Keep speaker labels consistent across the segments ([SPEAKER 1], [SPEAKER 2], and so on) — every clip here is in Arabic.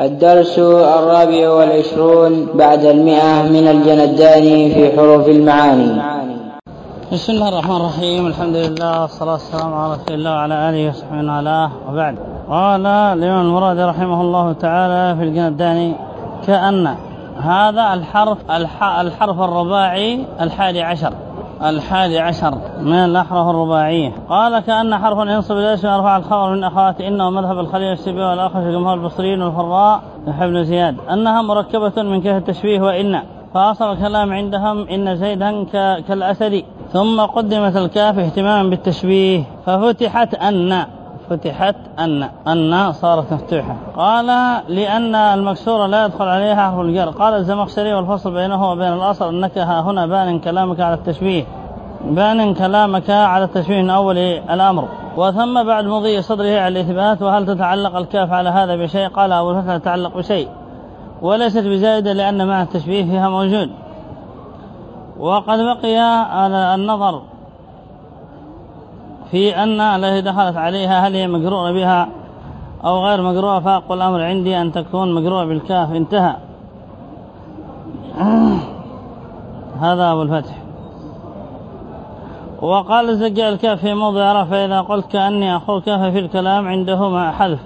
[SPEAKER 1] الدرس الرابع والعشرون بعد المئة من الجنداني في حروف المعاني.
[SPEAKER 2] بسم الله الرحمن الرحيم. الحمد لله والصلاة والسلام على رسول الله وعلى آله وصحبه وعلاه وبعد. قال الإمام المراد رحمه الله تعالى في الجنداني كأن هذا الحرف الحرف الرباعي الحادي عشر. الحادي عشر من الأحرف الرباعية. قال كأن حرف ينصب الاسم يرفع الخبر من أخوات إنه مذهب الخليل السبي والآخر في جمهور البصريين والفراء بن زياد. أنها مركبة من كيف التشبيه وإن. فأصل الكلام عندهم إن زيدا كالأسد. ثم قدمت الكاف اهتماما بالتشبيه. ففتحت أن. فتحت أن. أن صارت مفتوحة. قال لأن المكسورة لا يدخل عليها حرف الجر. قال الزمخشري والفصل بينه وبين الأصل أنك ها هنا بان كلامك على التشبيه. بأن كلامك على التشبيه أول الأمر وثم بعد مضي صدره على الإثبات وهل تتعلق الكاف على هذا بشيء؟ قال أبو الفتح تتعلق بشيء وليست بزائدة لأن مع التشبيه فيها موجود. وقد بقي النظر في أن التي دخلت عليها هل هي مقرورة بها أو غير مقرورة فأقول الأمر عندي أن تكون مقرورة بالكاف انتهى. هذا أبو الفتح. وقال الزجاء الكاف في موضع رفع فإذا قلت كأني أخوك ففي الكلام عنده مع حذف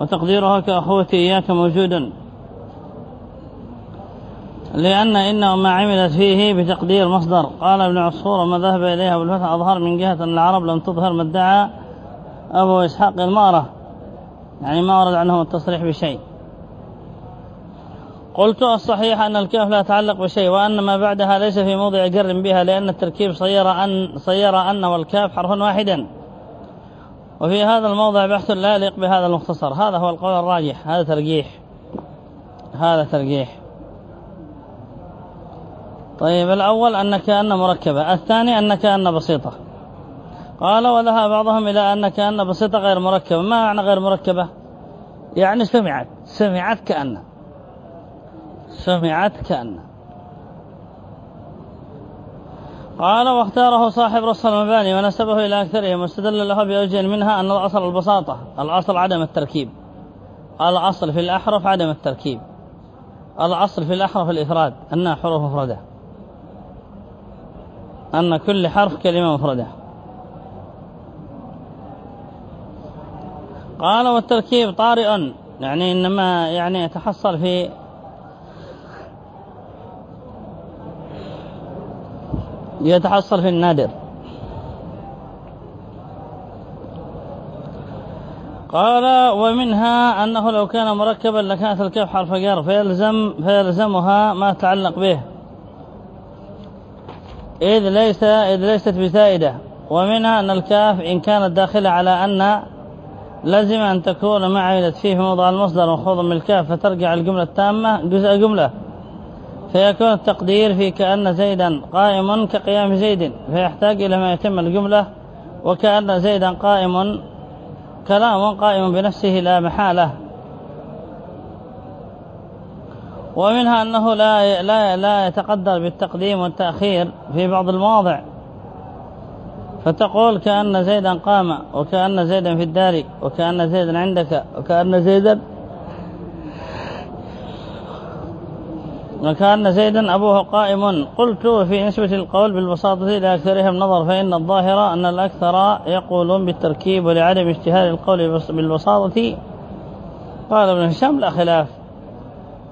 [SPEAKER 2] وتقديرها كأخوتي إياك موجود. لأن إنه ما عملت فيه بتقدير مصدر. قال ابن عصفور وما ذهب إليها أبو الفتح أظهر من جهة أن العرب لم تظهر ما ادعى أبو إسحاق المارة. يعني ما ورد عنهم التصريح بشيء. قلت الصحيح أن الكاف لا تعلق بشيء وأن ما بعدها ليس في موضع جر بها لأن التركيب صير أن, صير أن والكاف حرف واحدا. وفي هذا الموضع بحث لا يليق بهذا المختصر. هذا هو القول الراجح. هذا ترجيح. هذا ترجيح. طيب الأول أن كأن مركبة. الثاني أن كأن بسيطة. قال وذهب بعضهم إلى أن كأن بسيطة غير مركبة. ما معنى غير مركبة؟ يعني سمعت. سمعت كأن. سمعت كأن. قال واختاره صاحب رص المباني ونسبه إلى أكثرهم واستدل له بأوجه منها أن الأصل البساطة الأصل عدم التركيب. الأصل في الأحرف عدم التركيب. الأصل في الأحرف الإفراد أنها حروف مفردة. أن كل حرف كلمة مفردة. قال والتركيب طارئ يعني إنما يعني يتحصل في يتحصل في النادر. قال ومنها أنه لو كان مركبا لكانت الكاف حرف جر فيلزم فيلزمها ما تعلق به. إذ, ليس إذ ليست بزائدة. ومنها أن الكاف إن كانت داخلة على أن لازم أن تكون عملت فيه في موضع المصدر مخوضا من الكاف فترجع الجملة التامة جزء جملة. فيكون التقدير في كأن زيدا قائم كقيام زيد فيحتاج إلى ما يتم الجملة وكأن زيدا قائم كلام قائم بنفسه لا محالة. ومنها أنه لا لا لا يتقدر بالتقديم والتأخير في بعض المواضع. فتقول كأن زيدا قام وكأن زيدا في الدار وكأن زيدا عندك وكأن زيدا وكأن زيدا أبوه قائم قلت في نسبة القول بالبساطة إلى أكثرهم نظر فإن الظاهر أن الأكثر يقولون بالتركيب ولعدم اجتهاد القول بالبساطة. قال ابن هشام لا خلاف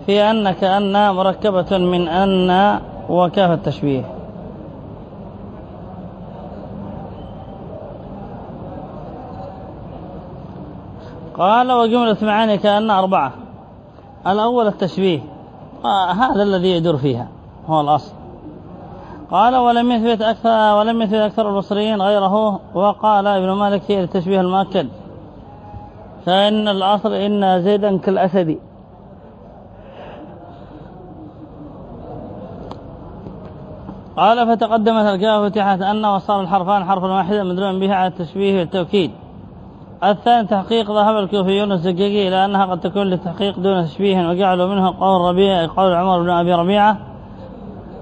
[SPEAKER 2] في أن كأن مركبة من أن وكاف التشبيه. قال وجملة معاني كأن أربعة. الأول التشبيه. هذا الذي يدور فيها هو الأصل. قال ولم يثبت أكثر ولم يثبت أكثر البصريين غيره. وقال ابن مالك في التشبيه المؤكد فإن الأصل إن زيدا كالأسد. قال فتقدمت الكاف فتحت أن وصار الحرفان حرفا واحدا مدلوم بها على التشبيه والتوكيد. الثاني تحقيق ذهب الكوفيون الزقاقي إلى أنها قد تكون للتحقيق دون تشبيه وجعلوا منه قول ربيع قول عمر بن أبي ربيعة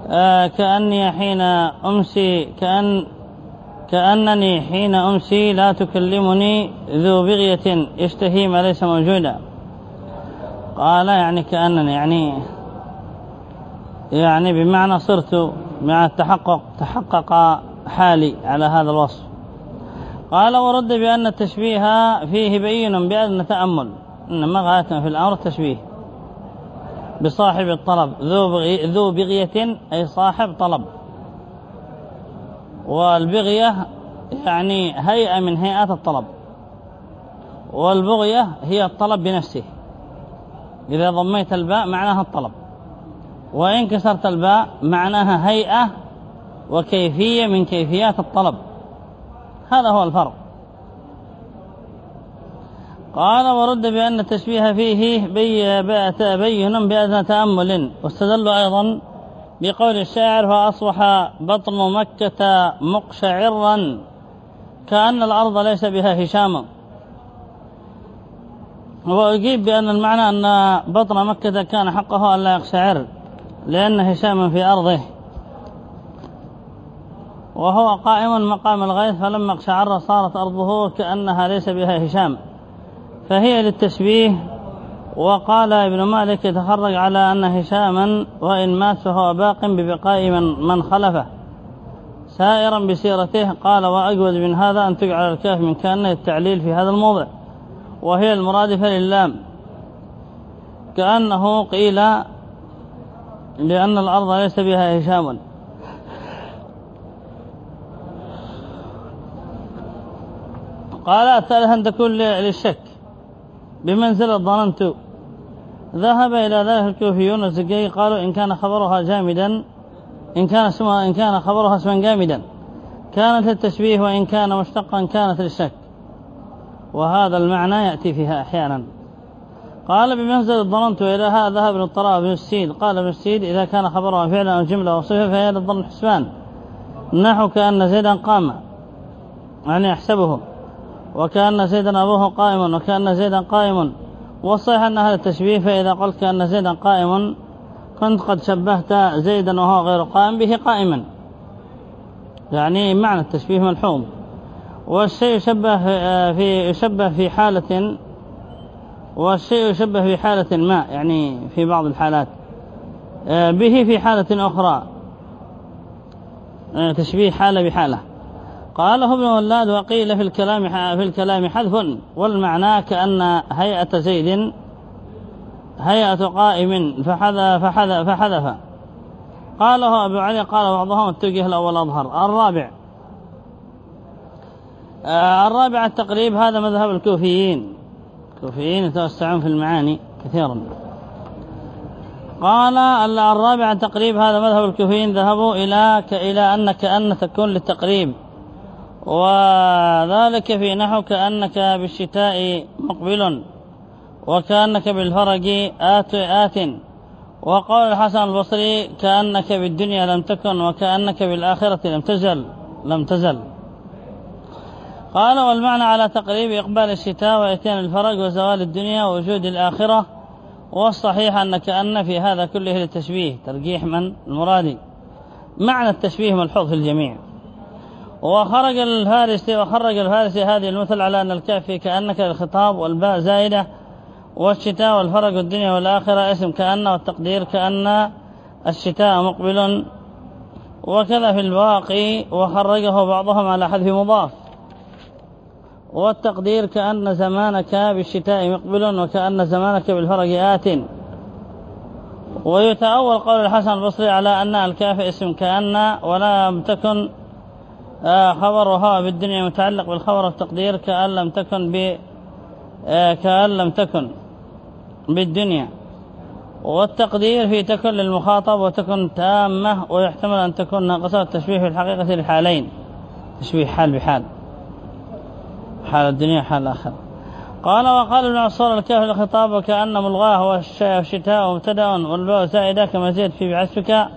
[SPEAKER 2] آه كأني حين أمسي كأن كأنني حين أمسي لا تكلمني ذو بغية يشتهي ما ليس موجودا. قال يعني كأنني يعني يعني بمعنى صرت مع التحقق تحقق حالي على هذا الوصف. قال ورد بأن التشبيه فيه بين بأن تأمل إنما غاية في الأمر التشبيه بصاحب الطلب ذو, بغي ذو بغية أي صاحب طلب. والبغية يعني هيئة من هيئات الطلب. والبغية هي الطلب بنفسه. إذا ضميت الباء معناها الطلب. وإن كسرت الباء معناها هيئة وكيفية من كيفيات الطلب. هذا هو الفرق. قال ورد بأن التشبيه فيه بين بأذن تأمل واستدلوا أيضا بقول الشاعر فأصبح بطن مكة مقشعرا كأن الأرض ليس بها هشاما. وأجيب بأن المعنى أن بطن مكة كان حقه أن لا يقشعر لأن هشاما في أرضه. وهو قائم مقام الغيث فلما اقشعر صارت أرضه كأنها ليس بها هشام. فهي للتشبيه وقال ابن مالك يتخرج على أن هشاما وإن مات فهو باق ببقاء من, من خلفه. سائرا بسيرته قال وأجود من هذا أن تجعل الكاف من كأنه التعليل في هذا الموضع وهي المرادفة للام كأنه قيل لأن الأرض ليس بها هشام. قال الثالث أن تكون للشك. بمنزلة ظننت. ذهب إلى ذلك الكوفيون الزكي قالوا إن كان خبرها جامدا إن كان اسمها إن كان خبرها اسما جامدا. كانت للتشبيه وإن كان مشتقا كانت للشك. وهذا المعنى يأتي فيها أحيانا. قال بمنزل ظننت إلى هذا ذهب ابن الطراء بن السيد. قال ابن السيد إذا كان خبرها فعلا أو جملة وصفة فهي للظن حسبان نحو كأن زيدا قام. يعني يحسبه وكأن زيدا أبوه قائم وكأن زيدا قائم والصحيح أن هذا التشبيه فإذا قلت كأن زيدا قائم كنت قد شبهت زيدا وهو غير قائم به قائما. يعني معنى التشبيه ملحوظ. والشيء يشبه في يشبه في حالة والشيء يشبه في حالة ما يعني في بعض الحالات. به في حالة أخرى. تشبيه حالة بحالة. قاله ابن ولاد وقيل في الكلام في الكلام حذف والمعنى كأن هيئة زيد هيئة قائم فحذف فحذف, فحذف قاله أبو علي قال بعضهم التوجيه الأول أظهر الرابع. آه، الرابع التقريب هذا مذهب الكوفيين. الكوفيين يتوسعون في المعاني كثيرا. قال الرابع التقريب هذا مذهب الكوفيين ذهبوا إلى إلى أن كأن تكون للتقريب. وذلك في نحو كأنك بالشتاء مقبل وكأنك بالفرج آت آت. وقال الحسن البصري كأنك بالدنيا لم تكن وكأنك بالآخرة لم تزل لم تزل. قال والمعنى على تقريب إقبال الشتاء وإتيان الفرج وزوال الدنيا ووجود الآخرة. والصحيح أن كأن في هذا كله للتشبيه ترجيح من المرادي معنى التشبيه ملحوظ في الجميع. وخرج الفارسي وخرج الفارسي هذه المثل على أن الكاف كأنك الخطاب والباء زائدة والشتاء والفرق الدنيا والآخرة اسم كأن والتقدير كأن الشتاء مقبل وكذا في الواقي وخرجه بعضهم على حذف مضاف والتقدير كأن زمانك بالشتاء مقبل وكأن زمانك بالفرق آت ويتأول قول الحسن البصري على أن الكاف اسم كأن ولم تكن خبرها بالدنيا متعلق بالخبر التقدير كأن لم تكن ب آه، كأن لم تكن بالدنيا. والتقدير في تكن للمخاطب وتكن تامة ويحتمل أن تكون ناقصة التشبيه في الحقيقة لحالين. تشبيه حال بحال. حال الدنيا حال الآخرة. قال وقال ابن عصور الكاف الخطاب وكأن ملغاه والشتاء مبتدأ والباء زائدة كما زيد في بعثك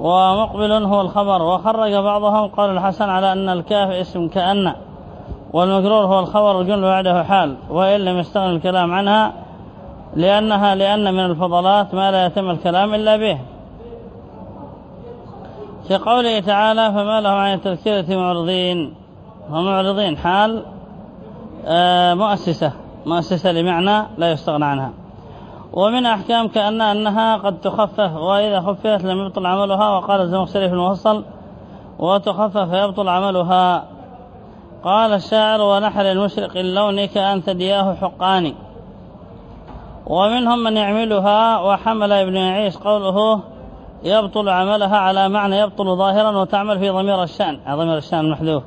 [SPEAKER 2] ومقبل هو الخبر. وخرج بعضهم قال الحسن على أن الكاف اسم كأن والمجرور هو الخبر الجمل بعده حال وإن لم يستغن الكلام عنها لأنها لأن من الفضلات ما لا يتم الكلام إلا به. في قوله تعالى فما لهم عن التذكرة معرضين هم معرضين حال آه، مؤسسة مؤسسة لمعنى لا يستغنى عنها. ومن أحكام كأن أنها قد تخفف وإذا خففت لم يبطل عملها وقال الزمخشري في المفصل وتخفف يبطل عملها قال الشاعر ونحل المشرق اللون كأن ثدياه حقاني ومنهم من يعملها وحمل ابن يعيش قوله يبطل عملها على معنى يبطل ظاهرا وتعمل في ضمير الشأن ضمير الشأن المحذوف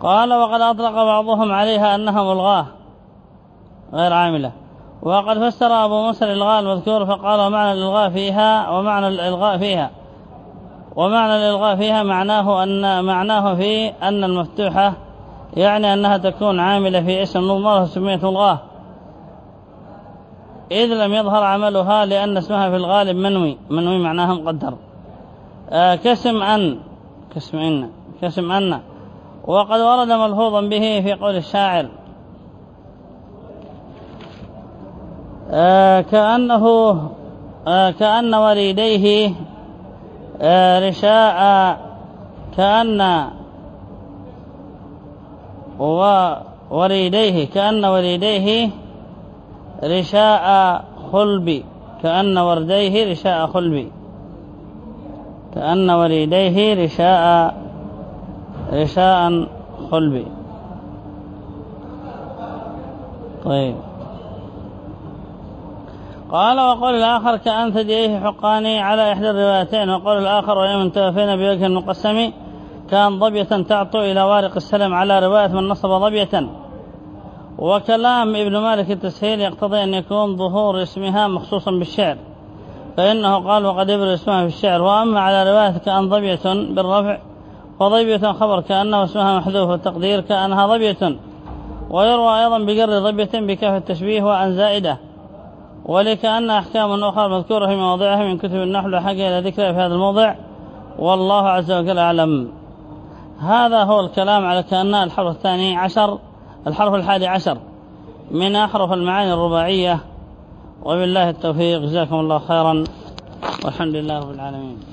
[SPEAKER 2] قال وقد أطلق بعضهم عليها أنها ملغاة غير عاملة وقد فسر أبو موسى الإلغاء المذكور فقال ومعنى الإلغاء فيها ومعنى الإلغاء فيها. ومعنى الإلغاء فيها معناه أن معناه في أن المفتوحة يعني أنها تكون عاملة في اسم مضمرة سميت ملغاه إذ لم يظهر عملها لأن اسمها في الغالب منوي. منوي معناها مقدر. آه كسم أن. كسم إن. كسم أن. وقد ورد ملحوظا به في قول الشاعر آه كأنه آه كأن وريديه آه رشاء كأن وريديه كأن وريديه رشاء خلبي كأن ورديه رشاء خلبي كأن وريديه رشاء رشاء خلبي طيب. قال وقول الآخر كأن ثديه حقاني على إحدى الروايتين. وقول الآخر ويوم توفينا بوجه المقسم كان ضبية تعطو إلى وارق السلم على رواية من نصب ضبية. وكلام ابن مالك التسهيل يقتضي أن يكون ظهور اسمها مخصوصا بالشعر فإنه قال وقد يبرز اسمها في الشعر. وأما على رواية كأن ضبية بالرفع وضبية خبر كأنه اسمها محذوف والتقدير كأنها ضبية. ويروى أيضا بقر ضبية بكاف التشبيه وأن زائدة. ولكأن أحكام أخرى مذكورة في مواضعها من كتب النحل حق إلى ذكرها في هذا الموضع. والله عز وجل أعلم. هذا هو الكلام على كأنها الحرف الثاني عشر الحرف الحادي عشر. من أحرف المعاني الرباعية. وبالله التوفيق. جزاكم الله خيرا. والحمد لله رب العالمين.